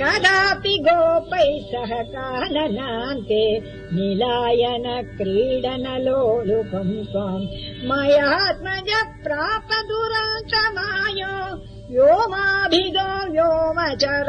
कदापि गोपैः सह काननान्ते निलायन क्रीडन लोलुपम् त्वम् मयात्मज प्राप दुरान्तमायो व्योमाभिदो व्योमचरोपरोधी।